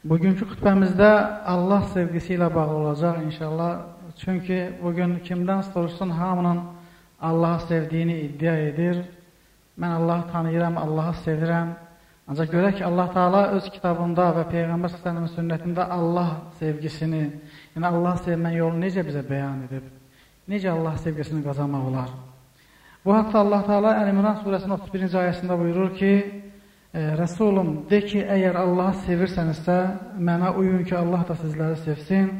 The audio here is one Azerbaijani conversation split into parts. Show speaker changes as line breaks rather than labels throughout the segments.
Bugünkü xütbəmizdə Allah sevgisi ilə bağlı olacaq inşallah. Çünki bugün kimdən soruşsun hamının Allahı sevdiyini iddia edir. Mən Allahı tanıyıram, Allahı sevirəm. Ancaq görək ki, Allah Taala öz kitabında və Peyğəmbər sallallahu sünnətində Allah sevgisini, yəni Allah sevmə yolunu necə bizə bəyan edib? Necə Allah sevgisini qazanmaq olar? Bu haqda Allah Taala Əl-İmran surəsinin 31-ci ayəsində buyurur ki: e, Rəsulum, de ki, əgər Allahı sevirsənizsə, mənə uyun ki, Allah da sizləri sevsin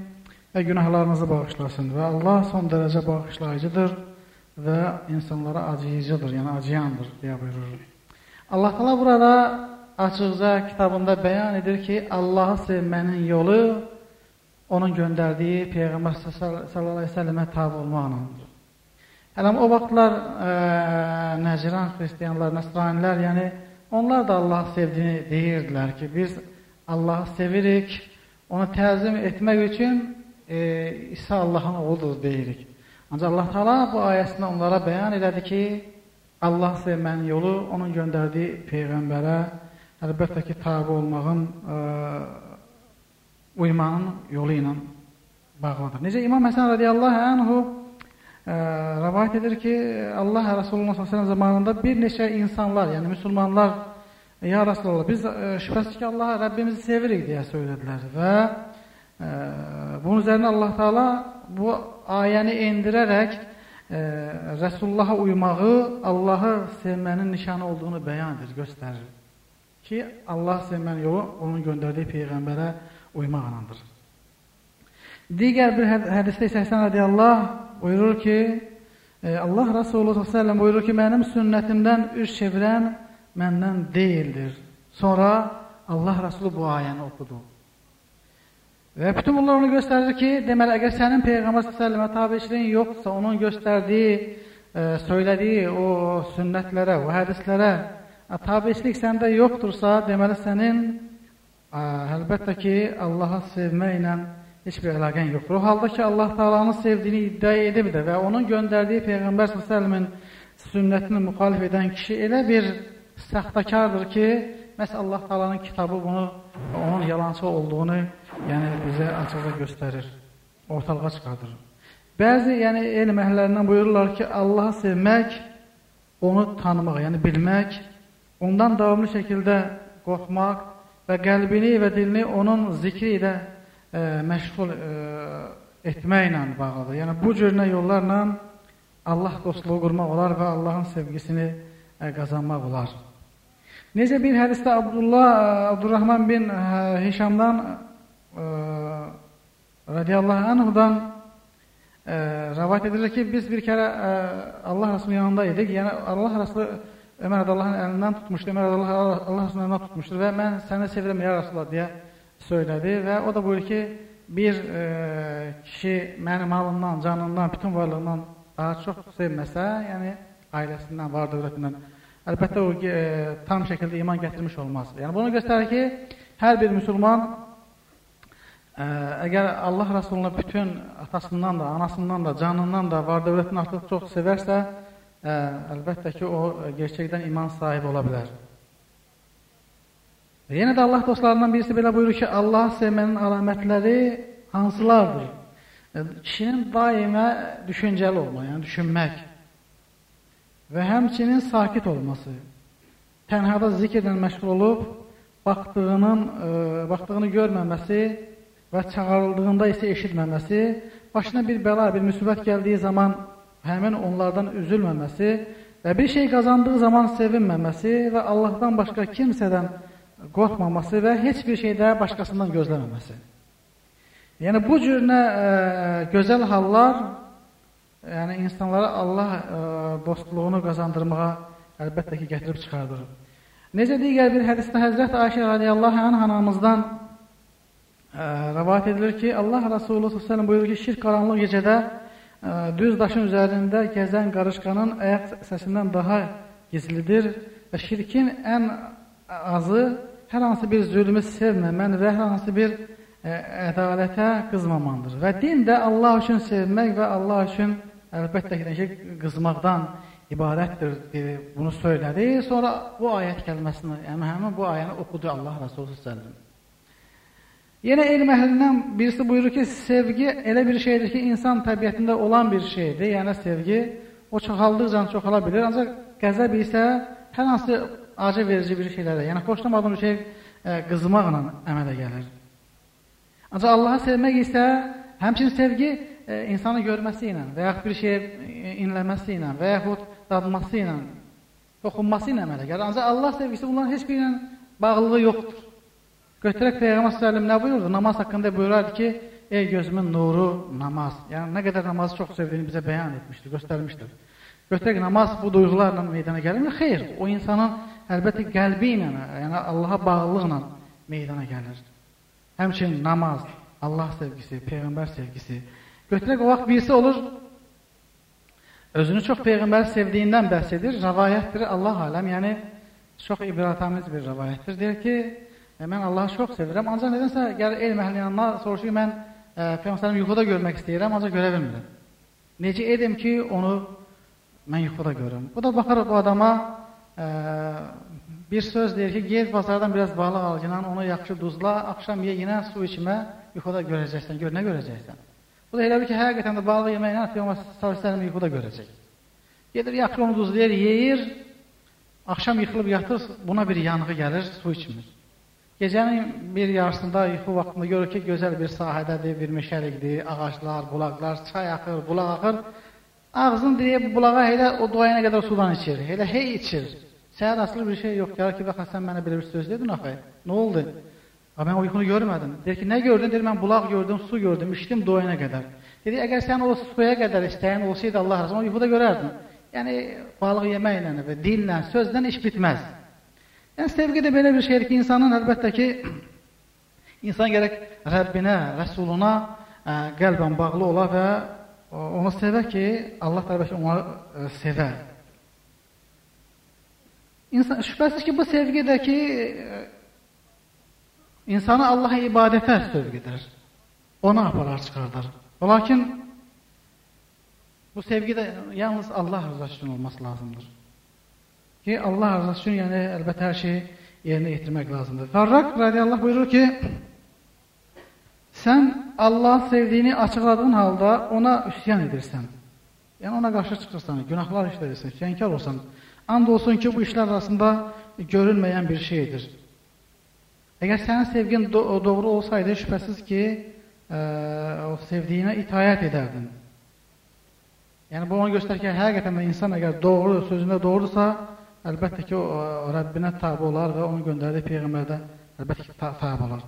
və günahlarınızı bağışlasın. Və Allah son dərəcə bağışlayıcıdır və insanlara acıyıcıdır, yəni acıyandır, deyə buyurur. Allah təala burada açıqca kitabında bəyan edir ki, Allahı sevmənin yolu onun göndərdiyi Peyğəmbər sallallahu əleyhi və səlləmə tabe olmaqdır. Hələm o vaxtlar ə, Nəcran xristianlar, Nəsranilər, yəni Onlar da Allah sevdiyini deyirdilər ki, biz Allahı sevirik, onu təzim etmək üçün e, İsa Allahın oğludur deyirik. Ancaq Allah Taala bu ayəsində onlara bəyan elədi ki, Allah sevmənin yolu onun göndərdiyi peyğəmbərə əlbəttə ki, tabe olmağın, e, uymanın yolu ilə bağlıdır. Necə İmam Həsən radiyallahu anhu ə, rəvayət edir ki, Allah Rasulullah s.ə.v zamanında bir neçə insanlar, yəni müsəlmanlar, ya Rasulullah, biz ə, şübhəsiz ki, Allaha Rəbbimizi sevirik deyə söylədilər və ə, bunun üzərinə Allah Taala bu ayəni endirərək ə, Rəsulullaha uymağı Allahı sevmənin nişanı olduğunu bəyan edir, göstərir ki, Allah sevmənin yolu onun göndərdiyi peyğəmbərə uymaqlandır. Digər bir hədisdə isə Həsən radiyallahu buyurur ki, e, Allah Resulü s.ə.v buyurur ki, mənim sünnətimdən üz çevirən məndən deyildir. Sonra Allah Resulü bu ayəni oxudu. Və bütün bunlar onu göstərir ki, deməli, əgər sənin Peyğəmbər s.ə.və tabiçiliyin yoxsa, onun göstərdiyi, e, söylədiyi o sünnətlərə, o hədislərə tabiçilik səndə yoxdursa, deməli, sənin ə, əlbəttə ki, Allahı sevməklə heç bir əlaqən yoxdur. O halda ki, Allah Taala'nın sevdiyini iddia edib də və onun göndərdiyi Peyğəmbər s.ə.v-in sünnətini müxalif edən kişi elə bir saxtakardır ki, məhz Allah Taala'nın kitabı bunu onun yalançı olduğunu yəni bizə açıqca göstərir, ortalığa çıxardır. Bəzi yəni elm əhəllərindən buyururlar ki, Allahı sevmək, onu tanımaq, yəni bilmək, ondan davamlı şəkildə qorxmaq və qəlbini və dilini onun zikri ilə məşğul ə, etməklə bağlıdır. Yəni bu cür nə yollarla Allah dostluğu qurmaq olar və Allahın sevgisini ə, qazanmaq olar. Necə bir hədisdə Abdullah Abdurrahman bin Hişamdan radiyallahu anhudan ə, rəvayət edilir ki, biz bir kərə Allah Rasulunun yanında idik. Yəni Allah Rasulu Ömər Allahın əlindən tutmuşdu. Ömər Allah Allah Rasulunun əlindən tutmuşdu və mən səni sevirəm ya Rasulullah deyə söylədi və o da buyurur ki, bir e, kişi mənim malımdan, canından, bütün varlığından daha çox sevməsə, yəni ailəsindən, var dövlətindən, əlbəttə o e, tam şəkildə iman gətirmiş olmaz. Yəni bunu göstərir ki, hər bir müsəlman ə, əgər Allah Rasulunu bütün atasından da, anasından da, canından da, var dövlətindən artıq çox sevərsə, ə, əlbəttə ki, o gerçəkdən iman sahibi ola bilər. Yenə də Allah dostlarından birisi belə buyurur ki, Allah sevmənin əlamətləri hansılardır? Kişinin daimə düşüncəli olma, yəni düşünmək və həmçinin sakit olması, tənhada zikirlə məşğul olub, baxdığının, ə, e, baxdığını görməməsi və çağırıldığında isə eşitməməsi, başına bir bəla, bir müsibət gəldiyi zaman həmin onlardan üzülməməsi və bir şey qazandığı zaman sevinməməsi və Allahdan başqa kimsədən qorxmaması və heç bir şeydə başqasından gözləməməsi. Yəni bu cür nə ə, e, gözəl hallar yəni insanlara Allah ə, e, dostluğunu qazandırmağa əlbəttə ki, gətirib çıxardır. Necə digər bir hədisdə Həzrət Ayşə radiyallahu anh anamızdan ə, e, rəvayət edilir ki, Allah Resulü s.ə.v buyurur ki, şirk qaranlıq gecədə ə, düz daşın üzərində gəzən qarışqanın ayaq səsindən daha gizlidir və şirkin ən azı hər hansı bir zülmü sevməmən və hər hansı bir ə, e, ədalətə qızmamandır. Və din də Allah üçün sevmək və Allah üçün əlbəttə ki, qızmaqdan ibarətdir deyə bunu söylədi. Sonra bu ayət kəlməsini, yəni həmin bu ayəni oxudu Allah Rasulü sallallahu Yenə elm əhlindən birisi buyurur ki, sevgi elə bir şeydir ki, insan təbiətində olan bir şeydir. Yəni sevgi o çoxaldıqca çoxala bilir. Ancaq qəzəb isə hər hansı acı verici bir şeylərə, yəni xoşlamadığım bir şey ə, qızmaqla əmələ gəlir. Ancaq Allahı sevmək isə həmçinin sevgi ə, insanı görməsi ilə və yaxud bir şeyə inləməsi ilə və yaxud dadması ilə, toxunması ilə əmələ gəlir. Ancaq Allah sevgisi bunların heç biri ilə bağlılığı yoxdur. Götürək Peyğəmbər sallallahu nə buyurdu? Namaz haqqında buyurardı ki, ey gözümün nuru namaz. Yəni nə qədər namazı çox sevdiyini bizə bəyan etmişdir, göstərmişdir. Götürək namaz bu duyğularla meydana gəlirmi? Xeyr, o insanın əlbəttə qəlbi ilə, yəni Allaha bağlılıqla meydana gəlir. Həmçinin namaz, Allah sevgisi, Peyğəmbər sevgisi. Götürək o vaxt birisi olur, özünü çox Peyğəmbər sevdiyindən bəhs edir, rəvayətdir, Allah aləm, yəni çox ibrətamiz bir rəvayətdir. Deyir ki, E, mən Allahı çox sevirəm, ancaq nədənsə gəlir elm əhlinin yanına soruşur ki, mən e, Peyğəmbərin yuxuda görmək istəyirəm, ancaq görə bilmirəm. Necə edim ki, onu mən yuxuda görüm? Bu da baxır bu adama bir söz deyir ki, gez bazardan biraz balıq al, yine onu yaxşı duzla, axşam ye, yine su içmə, yuxuda görəcəksən, gör, nə görəcəksən? Bu da elə bir ki, həqiqətən də balıq yeməklə Peyğəmbər sallallahu yuxuda görəcək. Gedir, yaxşı onu duzlayır, yeyir, axşam yıxılıb yatır, buna bir yanğı gəlir, su içmir. Gecənin bir yarısında yuxu vaxtında görür ki, gözəl bir sahədədir, bir meşəlikdir, ağaclar, bulaqlar, çay axır, bulaq axır. Ağzını dirəyib bulağa elə o doyana qədər sudan içir. Elə hey içir. Səhər asılı bir şey yox. Gəlir ki, bax sən mənə belə bir söz dedin axı. Nə oldu? Ha, mən yuxunu görmədim. Deyir ki, nə gördün? Deyir, mən bulaq gördüm, su gördüm, içdim doyana qədər. Dedi, əgər sən o suya qədər istəyin olsaydı Allah razı, o yuxuda görərdin. Yəni, balıq yeməklə və dillə, sözlə iş bitməz. Yəni sevgi də belə bir şeydir ki, insanın əlbəttə ki, insan gərək Rəbbinə, Rəsuluna ə, qəlbən bağlı ola və onu sevə ki, Allah tərəfi onu ə, sevər. İnsan, şübhəsiz ki, bu sevgi də ki, ə, insanı Allaha ibadətə sövq edər. Ona aparar çıxardar. Lakin bu sevgi də yalnız Allah rızası üçün olması lazımdır. Ki Allah rızası üçün, yəni əlbəttə hər şeyi yerinə yetirmək lazımdır. Farrak radiyallahu buyurur ki, sən Allah sevdiyini açıqladığın halda ona üsyan edirsən. Yəni ona qarşı çıxırsan, günahlar işlədirsən, üsyankar olsan. And olsun ki, bu işlər arasında görünməyən bir şeydir. Əgər sənin sevgin do doğru olsaydı, şübhəsiz ki, ə, o sevdiyinə itayət edərdin. Yəni bu onu göstərir ki, həqiqətən də insan əgər doğru, sözündə doğrudursa, əlbəttə ki, o Rəbbinə tabi olar və onun göndərdiyi Peyğəmbərdə əlbəttə ki, tabi olar.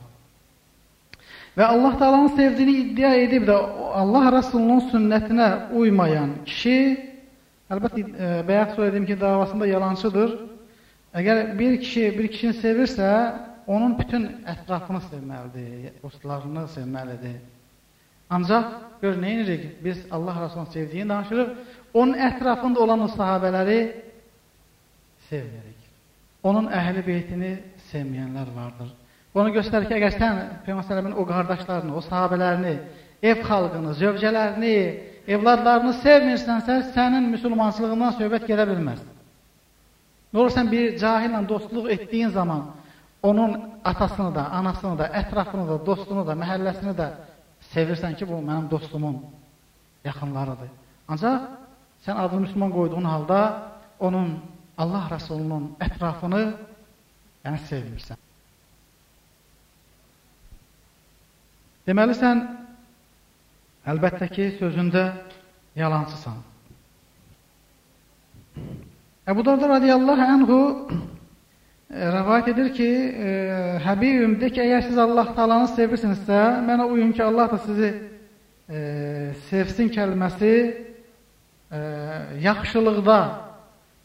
Və Allah Taala'nın sevdiyini iddia edib də Allah Rəsulunun sünnətinə uymayan kişi, əlbəttə e, bayaq söylədiyim ki, davasında yalancıdır. Əgər bir kişi bir kişini sevirsə, onun bütün ətrafını sevməlidir, dostlarını sevməlidir. Ancaq gör nə edirik? Biz Allah Rəsulunun sevdiyini danışırıq. Onun ətrafında olan o sahabələri sevmirik. Onun əhli beytini sevməyənlər vardır. Bunu göstərir ki, əgər sən Peyğəmbərin o qardaşlarını, o sahabələrini, ev xalqını, zövcələrini, evladlarını sevmirsənsə, sənin müsəlmançılığından söhbət gedə bilməz. Nə olur sən bir cahillə dostluq etdiyin zaman onun atasını da, anasını da, ətrafını da, dostunu da, məhəlləsini də sevirsən ki, bu mənim dostumun yaxınlarıdır. Ancaq sən adını müsəlman qoyduğun halda onun Allah Rəsulunun ətrafını yəni sevmirsən. Deməli, sən əlbəttə ki, sözündə yalancısan. Əbu Darda radiyallahu anhu e, rəvayət edir ki, e, Həbibim, de ki, əgər siz Allah talanı sevirsinizsə, mənə uyun ki, Allah da sizi e, sevsin kəlməsi e, yaxşılıqda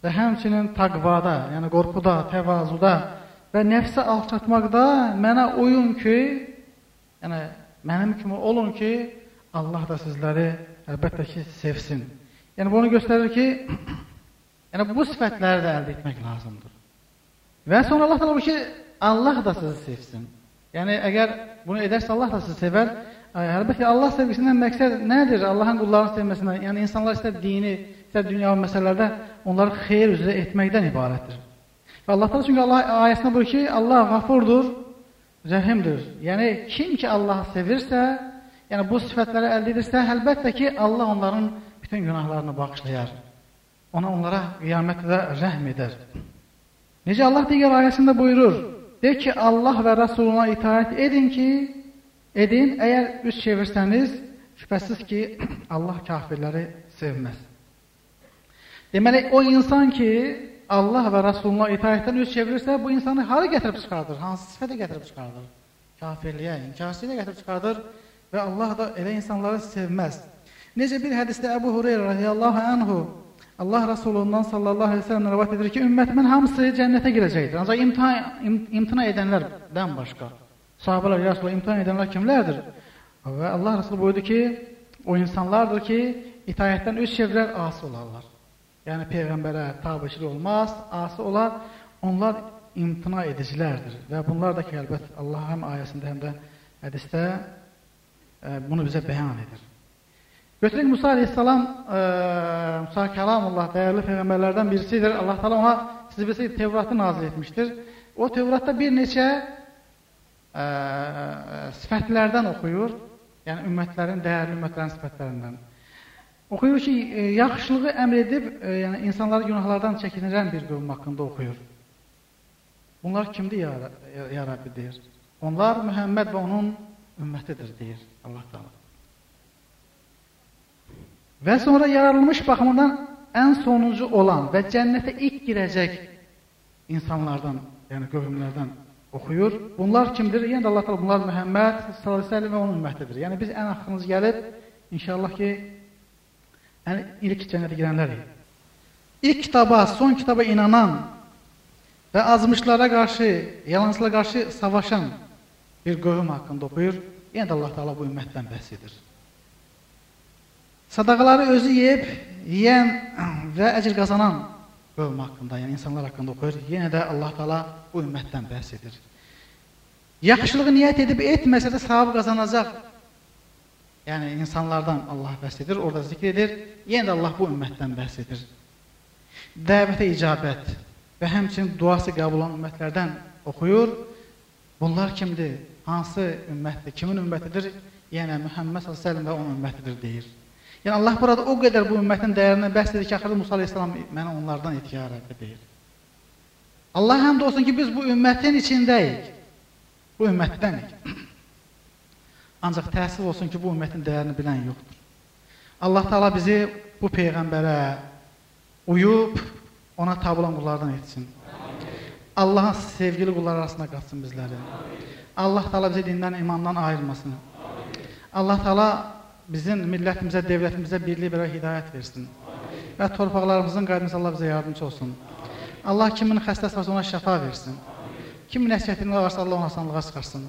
və həmçinin taqvada, yəni qorxuda, təvazuda və nəfsə alçatmaqda mənə uyun ki, yəni mənim kimi olun ki, Allah da sizləri əlbəttə ki, sevsin. Yəni bunu göstərir ki, yəni bu sifətləri də əldə etmək lazımdır. Və sonra Allah təala ki, Allah da sizi sevsin. Yəni əgər bunu edərsə Allah da sizi sevər. Əlbəttə Allah sevgisindən məqsəd nədir? Allahın qullarını sevməsindən. Yəni insanlar istər dini, istər dünyavi məsələlərdə onları xeyir üzrə etməkdən ibarətdir. Və Allah təala çünki Allah ayəsində buyurur ki, Allah qafurdur, rəhimdir. Yəni kim ki Allahı sevirsə, yəni bu sifətləri əldə edirsə, əlbəttə ki, Allah onların bütün günahlarını bağışlayar. Ona onlara qiyamətdə rəhm edər. Necə Allah digər ayəsində buyurur? De ki, Allah və Rəsuluna itaət edin ki, edin, əgər üz çevirsəniz, şübhəsiz ki, Allah kafirləri sevməz. Deməli, o insan ki, Allah və Rəsuluna itaətdən üz çevirirsə, bu insanı hara gətirib çıxardır? Hansı sifətə gətirib çıxardır? Kafirliyə, inkarsiyyə gətirib çıxardır və Allah da elə insanları sevməz. Necə bir hədisdə Əbu Hureyra radiyallahu anhu Allah Rəsulundan sallallahu əleyhi və səlləm rivayet edir ki, ümmətimin hamısı cənnətə girəcəkdir. Ancaq imtahan im, imtina edənlərdən başqa. Sahabelər ya Rasulullah imtahan edənlər kimlərdir? Və Allah Rəsulü buyurdu ki, o insanlardır ki, itayətdən üç çevirər, asi olarlar. Yəni peyğəmbərə tabiçilik olmaz, asi olar. Onlar imtina edicilərdir və bunlar da ki, əlbət Allah həm ayəsində, həm də hədisdə bunu bizə bəyan edir. Götürək Musa aleyhissalam, e, Musa kəlamullah, dəyərli peyğəmbərlərdən birisidir. Allah təala ona siz bilirsiniz Tevratı nazil etmişdir. O Tevratda bir neçə e, sifətlərdən oxuyur. Yəni ümmətlərin, dəyərli ümmətlərin sifətlərindən. Oxuyur ki, e, yaxşılığı əmr edib, e, yəni insanları günahlardan çəkinirən bir qövm haqqında oxuyur. Bunlar kimdir ya, ya Rabbi deyir. Onlar Mühəmməd və onun ümmətidir deyir Allah Taala. Və sonra yaradılmış baxımından ən sonuncu olan və cənnətə ilk girəcək insanlardan, yəni qövmlərdən oxuyur. Bunlar kimdir? Yəni Allah təala bunlar Məhəmməd sallallahu əleyhi və səlləm və onun ümmətidir. Yəni biz ən axırımız gəlib inşallah ki ən ilk cənnətə girənlərik. İlk kitaba, son kitaba inanan və azmışlara qarşı, yalancılara qarşı savaşan bir qövm haqqında oxuyur. Yəni Allah təala bu ümmətdən bəhs edir. Sadaqaları özü yeyib, yeyən və əcr qazanan qövm haqqında, yəni insanlar haqqında oxuyur. Yenə də Allah Taala bu ümmətdən bəhs edir. Yaxşılığı niyyət edib etməsə də savab qazanacaq. Yəni insanlardan Allah bəhs edir, orada zikr edir. Yenə də Allah bu ümmətdən bəhs edir. Dəvətə icabət və həmçinin duası qəbul olunan ümmətlərdən oxuyur. Bunlar kimdir? Hansı ümmətdir? Kimin ümmətidir? Yəni Muhammed sallallahu və onun ümmətidir deyir. Yəni Allah burada o qədər bu ümmətin dəyərindən bəhs edir ki, axırda Musa əleyhissalam mənə onlardan ihtiyar etdi deyir. Allah həmd olsun ki, biz bu ümmətin içindəyik. Bu ümmətdənik. Ancaq təəssüf olsun ki, bu ümmətin dəyərini bilən yoxdur. Allah Taala bizi bu peyğəmbərə uyub ona tabe olan qullardan etsin. Allahın sevgili qulları arasında qatsın bizləri. Allah Taala bizi dindən, imandan ayırmasın. Allah Taala bizim millətimizə, dövlətimizə birlik və hidayət versin. Və torpaqlarımızın qaydınızı Allah bizə yardımcı olsun. Allah kimin xəstəsi varsa ona şəfa versin. Kimin nəsiyyətində varsa Allah ona asanlığa çıxarsın.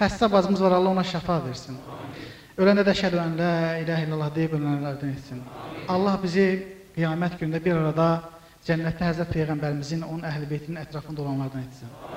Xəstə bacımız var, Allah ona şəfa versin. Öləndə də şəhədə la ilahə illallah deyib ölənlərdən etsin. Allah bizi qiyamət günündə bir arada cənnətdə Həzrət Peyğəmbərimizin, onun əhl-i beytinin ətrafında olanlardan etsin.